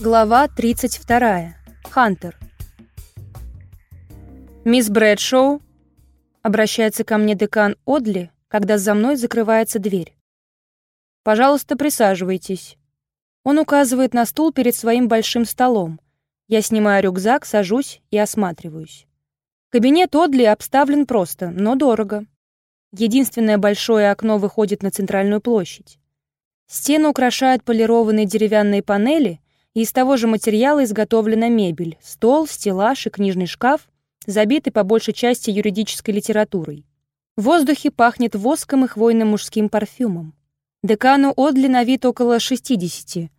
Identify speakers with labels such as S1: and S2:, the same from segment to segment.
S1: Глава 32. Хантер. «Мисс Брэдшоу», — обращается ко мне декан Одли, когда за мной закрывается дверь. «Пожалуйста, присаживайтесь». Он указывает на стул перед своим большим столом. Я снимаю рюкзак, сажусь и осматриваюсь. Кабинет Одли обставлен просто, но дорого. Единственное большое окно выходит на центральную площадь. Стены украшают полированные деревянные панели, и из того же материала изготовлена мебель, стол, стеллаж и книжный шкаф, забиты по большей части юридической литературой. В воздухе пахнет воском и хвойным мужским парфюмом. Декану Одли на вид около 60.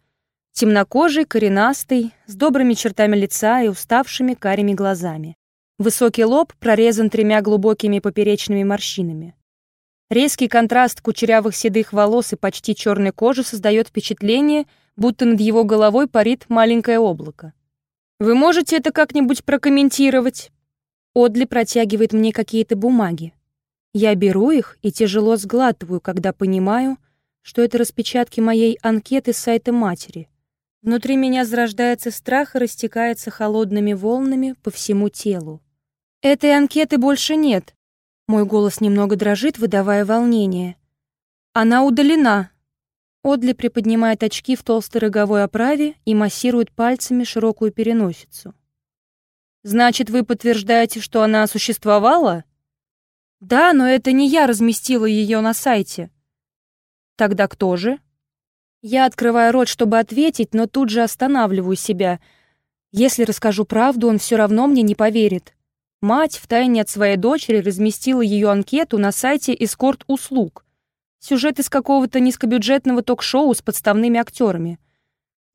S1: Темнокожий, коренастый, с добрыми чертами лица и уставшими карими глазами. Высокий лоб прорезан тремя глубокими поперечными морщинами. Резкий контраст кучерявых седых волос и почти черной кожи создает впечатление, будто над его головой парит маленькое облако. «Вы можете это как-нибудь прокомментировать?» Одли протягивает мне какие-то бумаги. Я беру их и тяжело сглатываю, когда понимаю, что это распечатки моей анкеты с сайта матери. Внутри меня зарождается страх и растекается холодными волнами по всему телу. Этой анкеты больше нет, мой голос немного дрожит, выдавая волнение. Она удалена. Одли приподнимает очки в толстой роговой оправе и массирует пальцами широкую переносицу. Значит, вы подтверждаете, что она существовала? Да, но это не я разместила ее на сайте. Тогда кто же? Я открываю рот, чтобы ответить, но тут же останавливаю себя. Если расскажу правду, он все равно мне не поверит. Мать втайне от своей дочери разместила ее анкету на сайте эскорт-услуг. Сюжет из какого-то низкобюджетного ток-шоу с подставными актерами.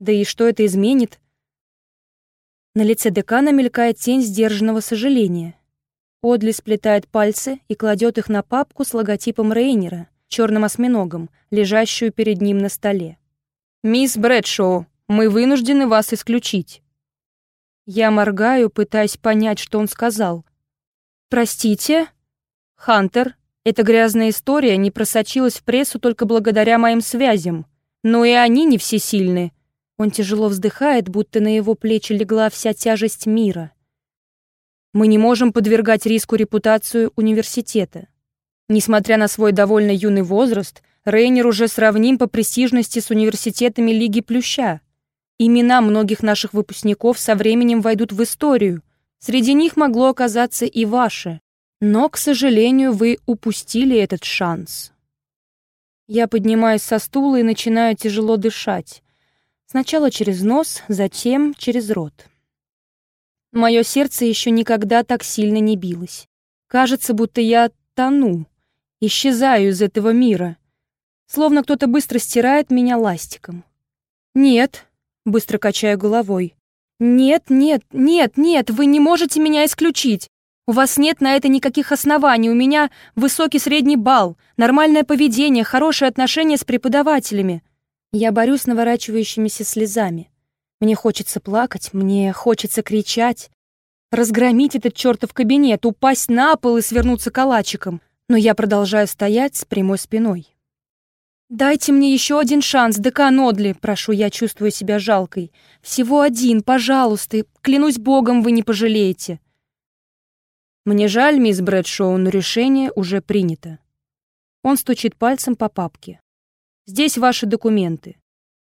S1: Да и что это изменит? На лице декана мелькает тень сдержанного сожаления. Одли сплетает пальцы и кладет их на папку с логотипом Рейнера, черным осьминогом, лежащую перед ним на столе. «Мисс Брэдшоу, мы вынуждены вас исключить». Я моргаю, пытаясь понять, что он сказал. «Простите?» «Хантер, эта грязная история не просочилась в прессу только благодаря моим связям. Но и они не всесильны». Он тяжело вздыхает, будто на его плечи легла вся тяжесть мира. «Мы не можем подвергать риску репутацию университета. Несмотря на свой довольно юный возраст, Рейнер уже сравним по престижности с университетами Лиги Плюща. Имена многих наших выпускников со временем войдут в историю. Среди них могло оказаться и ваше. Но, к сожалению, вы упустили этот шанс. Я поднимаюсь со стула и начинаю тяжело дышать. Сначала через нос, затем через рот. Мое сердце еще никогда так сильно не билось. Кажется, будто я тону, исчезаю из этого мира. Словно кто-то быстро стирает меня ластиком. Нет, Быстро качаю головой. «Нет, нет, нет, нет, вы не можете меня исключить. У вас нет на это никаких оснований. У меня высокий средний балл, нормальное поведение, хорошие отношения с преподавателями». Я борюсь с наворачивающимися слезами. Мне хочется плакать, мне хочется кричать, разгромить этот чертов кабинет, упасть на пол и свернуться калачиком. Но я продолжаю стоять с прямой спиной. «Дайте мне еще один шанс, декан Одли», — прошу я, чувствую себя жалкой. «Всего один, пожалуйста, клянусь богом, вы не пожалеете». «Мне жаль, мисс Брэдшоу, но решение уже принято». Он стучит пальцем по папке. «Здесь ваши документы».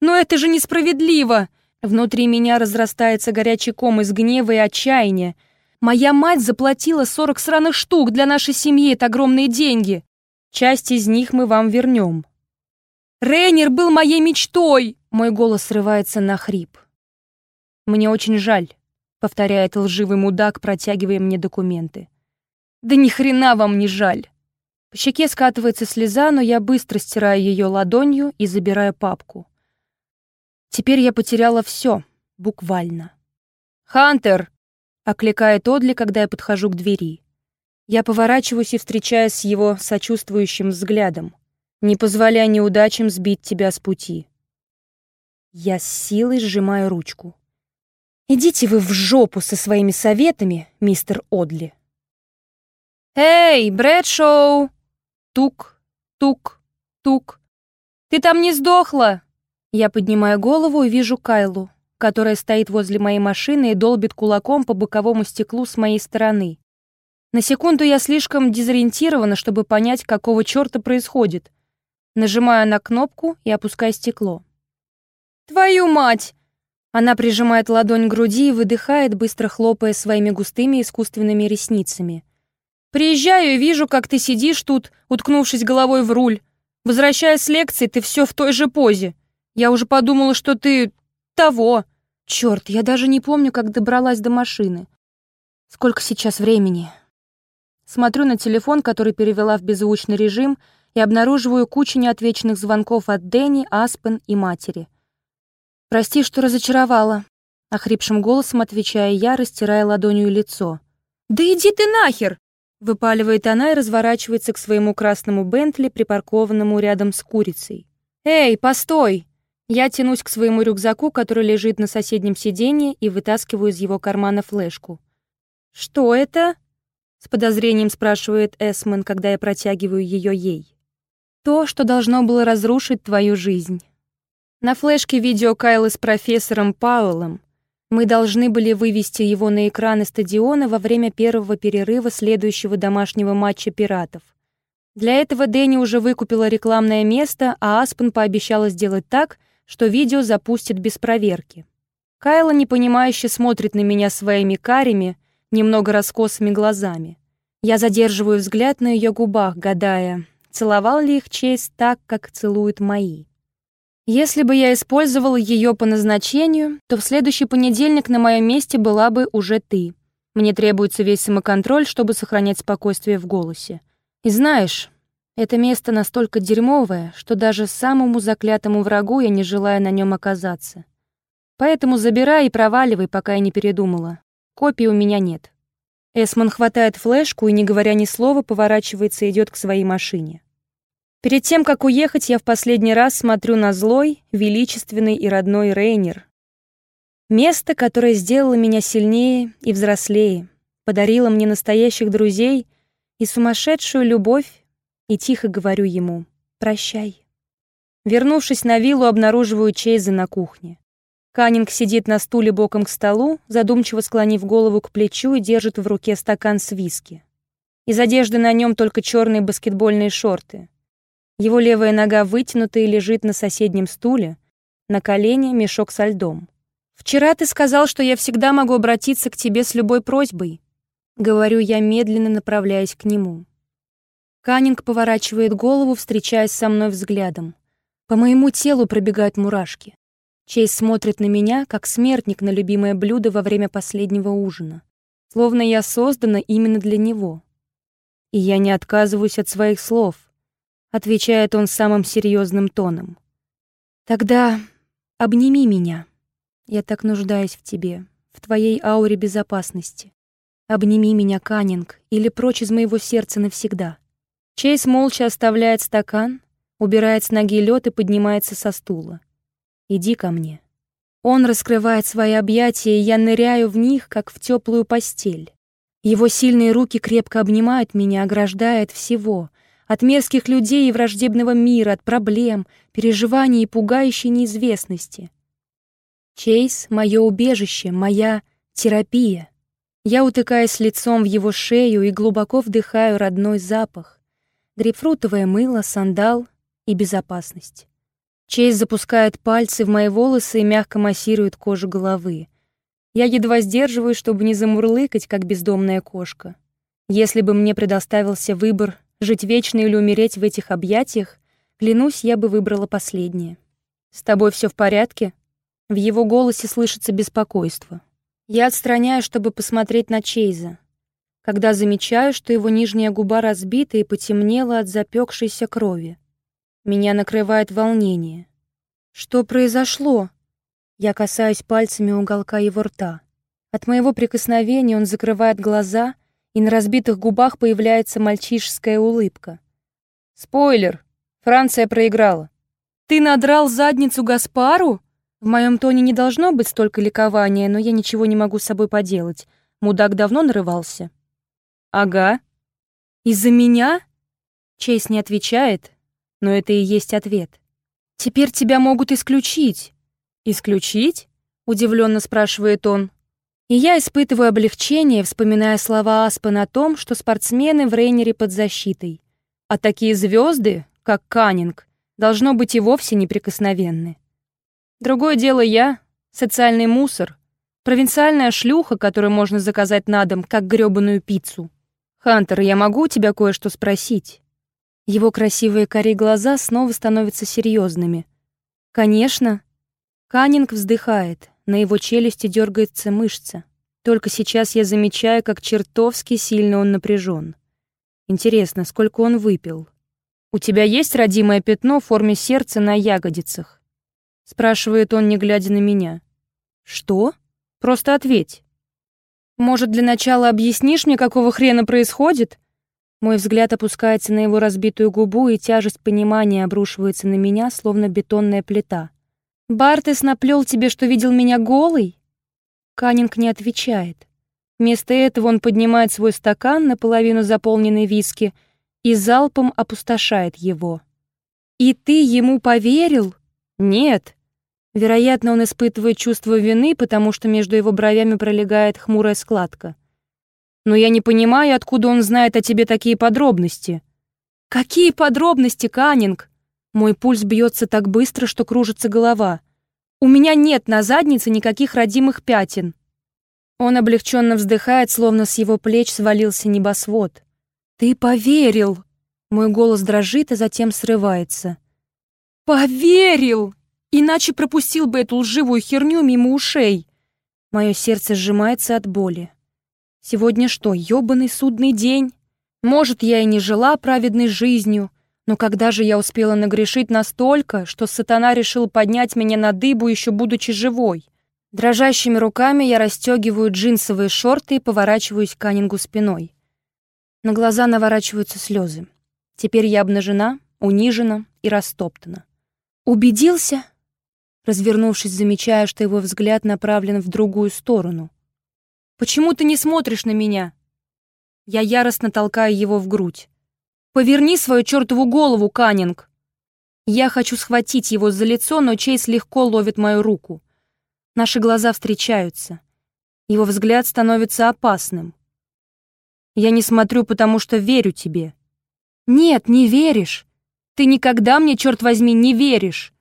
S1: «Но это же несправедливо!» Внутри меня разрастается горячий ком из гнева и отчаяния. «Моя мать заплатила сорок сраных штук для нашей семьи, это огромные деньги. Часть из них мы вам вернем», Рейнер был моей мечтой!» Мой голос срывается на хрип. «Мне очень жаль», — повторяет лживый мудак, протягивая мне документы. «Да ни хрена вам не жаль!» По щеке скатывается слеза, но я быстро стираю ее ладонью и забираю папку. Теперь я потеряла все, буквально. «Хантер!» — окликает Одли, когда я подхожу к двери. Я поворачиваюсь и встречаюсь с его сочувствующим взглядом. Не позволяй неудачам сбить тебя с пути. Я с силой сжимаю ручку. Идите вы в жопу со своими советами, мистер Одли. Эй, Брэдшоу! Тук, тук, тук. Ты там не сдохла? Я поднимаю голову и вижу Кайлу. которая стоит возле моей машины и долбит кулаком по боковому стеклу с моей стороны. На секунду я слишком дезориентирована, чтобы понять, какого черта происходит. Нажимаю на кнопку и опускаю стекло. «Твою мать!» Она прижимает ладонь к груди и выдыхает, быстро хлопая своими густыми искусственными ресницами. «Приезжаю и вижу, как ты сидишь тут, уткнувшись головой в руль. Возвращаясь с лекции, ты все в той же позе. Я уже подумала, что ты... того. Черт, я даже не помню, как добралась до машины. Сколько сейчас времени?» Смотрю на телефон, который перевела в беззвучный режим, и обнаруживаю кучу неотвеченных звонков от Дэнни, Аспен и матери. «Прости, что разочаровала», — охрипшим голосом отвечая я, растирая ладонью лицо. «Да иди ты нахер!» — выпаливает она и разворачивается к своему красному Бентли, припаркованному рядом с курицей. «Эй, постой!» Я тянусь к своему рюкзаку, который лежит на соседнем сиденье, и вытаскиваю из его кармана флешку. «Что это?» С подозрением спрашивает Эсман, когда я протягиваю ее ей. То, что должно было разрушить твою жизнь. На флешке видео Кайлы с профессором Пауэллом. Мы должны были вывести его на экраны стадиона во время первого перерыва следующего домашнего матча «Пиратов». Для этого Дэнни уже выкупила рекламное место, а Аспен пообещала сделать так, что видео запустит без проверки. Кайла непонимающе смотрит на меня своими карими, немного раскосыми глазами. Я задерживаю взгляд на ее губах, гадая, целовал ли их честь так, как целуют мои. Если бы я использовал ее по назначению, то в следующий понедельник на моем месте была бы уже ты. Мне требуется весь самоконтроль, чтобы сохранять спокойствие в голосе. И знаешь, это место настолько дерьмовое, что даже самому заклятому врагу я не желаю на нем оказаться. Поэтому забирай и проваливай, пока я не передумала. Копий у меня нет. Эсман хватает флешку и, не говоря ни слова, поворачивается и идет к своей машине. Перед тем, как уехать, я в последний раз смотрю на злой, величественный и родной Рейнер. Место, которое сделало меня сильнее и взрослее, подарило мне настоящих друзей и сумасшедшую любовь, и тихо говорю ему «Прощай». Вернувшись на виллу, обнаруживаю Чейза на кухне. Каннинг сидит на стуле боком к столу, задумчиво склонив голову к плечу и держит в руке стакан с виски. Из одежды на нем только черные баскетбольные шорты. Его левая нога вытянута и лежит на соседнем стуле, на колене мешок со льдом. «Вчера ты сказал, что я всегда могу обратиться к тебе с любой просьбой», — говорю я, медленно направляясь к нему. Каннинг поворачивает голову, встречаясь со мной взглядом. По моему телу пробегают мурашки. Чейз смотрит на меня, как смертник на любимое блюдо во время последнего ужина. Словно я создана именно для него. И я не отказываюсь от своих слов, отвечает он самым серьезным тоном. Тогда обними меня. Я так нуждаюсь в тебе, в твоей ауре безопасности. Обними меня, Каннинг, или прочь из моего сердца навсегда. Чейз молча оставляет стакан, убирает с ноги лед и поднимается со стула. Иди ко мне. Он раскрывает свои объятия, и я ныряю в них, как в теплую постель. Его сильные руки крепко обнимают меня, ограждая от всего, от мерзких людей и враждебного мира, от проблем, переживаний и пугающей неизвестности. Чейз — мое убежище, моя терапия. Я утыкаюсь лицом в его шею и глубоко вдыхаю родной запах. Грейпфрутовое мыло, сандал и безопасность. Чейз запускает пальцы в мои волосы и мягко массирует кожу головы. Я едва сдерживаю, чтобы не замурлыкать, как бездомная кошка. Если бы мне предоставился выбор жить вечно или умереть в этих объятиях, клянусь, я бы выбрала последнее. «С тобой все в порядке?» В его голосе слышится беспокойство. Я отстраняю, чтобы посмотреть на Чейза. Когда замечаю, что его нижняя губа разбита и потемнела от запекшейся крови. Меня накрывает волнение. Что произошло? Я касаюсь пальцами уголка его рта. От моего прикосновения он закрывает глаза, и на разбитых губах появляется мальчишеская улыбка. Спойлер. Франция проиграла. Ты надрал задницу Гаспару? В моем тоне не должно быть столько ликования, но я ничего не могу с собой поделать. Мудак давно нарывался. Ага. Из-за меня? Чейз не отвечает, но это и есть ответ. Теперь тебя могут исключить. Исключить? — удивленно спрашивает он. И я испытываю облегчение, вспоминая слова Аспен о том, что спортсмены в Рейнере под защитой. А такие звезды, как Каннинг, должно быть и вовсе неприкосновенны. Другое дело я, социальный мусор, провинциальная шлюха, которую можно заказать на дом, как грёбаную пиццу. «Хантер, я могу у тебя кое-что спросить?» Его красивые кори глаза снова становятся серьезными. «Конечно». Каннинг вздыхает. На его челюсти дергается мышца. Только сейчас я замечаю, как чертовски сильно он напряжен. Интересно, сколько он выпил? «У тебя есть родимое пятно в форме сердца на ягодицах?» Спрашивает он, не глядя на меня. «Что? Просто ответь». «Может, для начала объяснишь мне, какого хрена происходит?» Мой взгляд опускается на его разбитую губу, и тяжесть понимания обрушивается на меня, словно бетонная плита. «Бартес наплел тебе, что видел меня голой?» Каннинг не отвечает. Вместо этого он поднимает свой стакан, наполовину заполненный виски, и залпом опустошает его. «И ты ему поверил?» «Нет». Вероятно, он испытывает чувство вины, потому что между его бровями пролегает хмурая складка. «Но я не понимаю, откуда он знает о тебе такие подробности». «Какие подробности, Каннинг?» Мой пульс бьется так быстро, что кружится голова. У меня нет на заднице никаких родимых пятен. Он облегченно вздыхает, словно с его плеч свалился небосвод. «Ты поверил!» Мой голос дрожит, а затем срывается. «Поверил! Иначе пропустил бы эту лживую херню мимо ушей!» Мое сердце сжимается от боли. Сегодня что, ёбаный судный день? Может, я и не жила праведной жизнью, но когда же я успела нагрешить настолько, что сатана решил поднять меня на дыбу, еще будучи живой? Дрожащими руками я расстегиваю джинсовые шорты и поворачиваюсь к Каннингу спиной. На глаза наворачиваются слезы. Теперь я обнажена, унижена и растоптана. «Убедился?» Развернувшись, замечаю, что его взгляд направлен в другую сторону. «Почему ты не смотришь на меня?» Я яростно толкаю его в грудь. Поверни свою чертову голову, Каннинг!» Я хочу схватить его за лицо, но Чейз легко ловит мою руку. Наши глаза встречаются. Его взгляд становится опасным. «Я не смотрю, потому что верю тебе». «Нет, не веришь. Ты никогда мне, черт возьми, не веришь».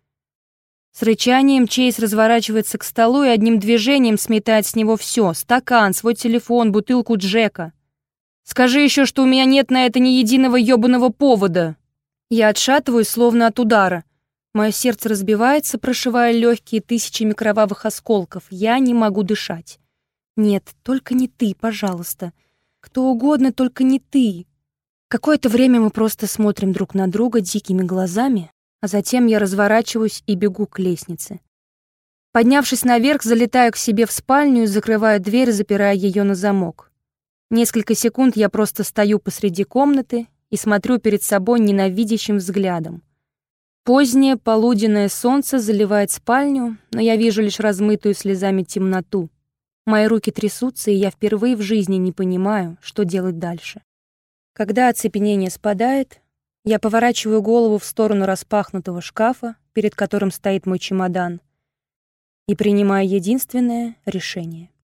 S1: С рычанием Чейз разворачивается к столу и одним движением сметает с него все: стакан, свой телефон, бутылку Джека. Скажи еще, что у меня нет на это ни единого ёбаного повода. Я отшатываюсь, словно от удара. Мое сердце разбивается, прошивая легкие тысячами кровавых осколков. Я не могу дышать. Нет, только не ты, пожалуйста. Кто угодно, только не ты. Какое-то время мы просто смотрим друг на друга дикими глазами, а затем я разворачиваюсь и бегу к лестнице. Поднявшись наверх, залетаю к себе в спальню и закрываю дверь, запирая ее на замок. Несколько секунд я просто стою посреди комнаты и смотрю перед собой ненавидящим взглядом. Позднее полуденное солнце заливает спальню, но я вижу лишь размытую слезами темноту. Мои руки трясутся, и я впервые в жизни не понимаю, что делать дальше. Когда оцепенение спадает, я поворачиваю голову в сторону распахнутого шкафа, перед которым стоит мой чемодан, и принимаю единственное решение —